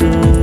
soon.